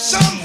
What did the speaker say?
some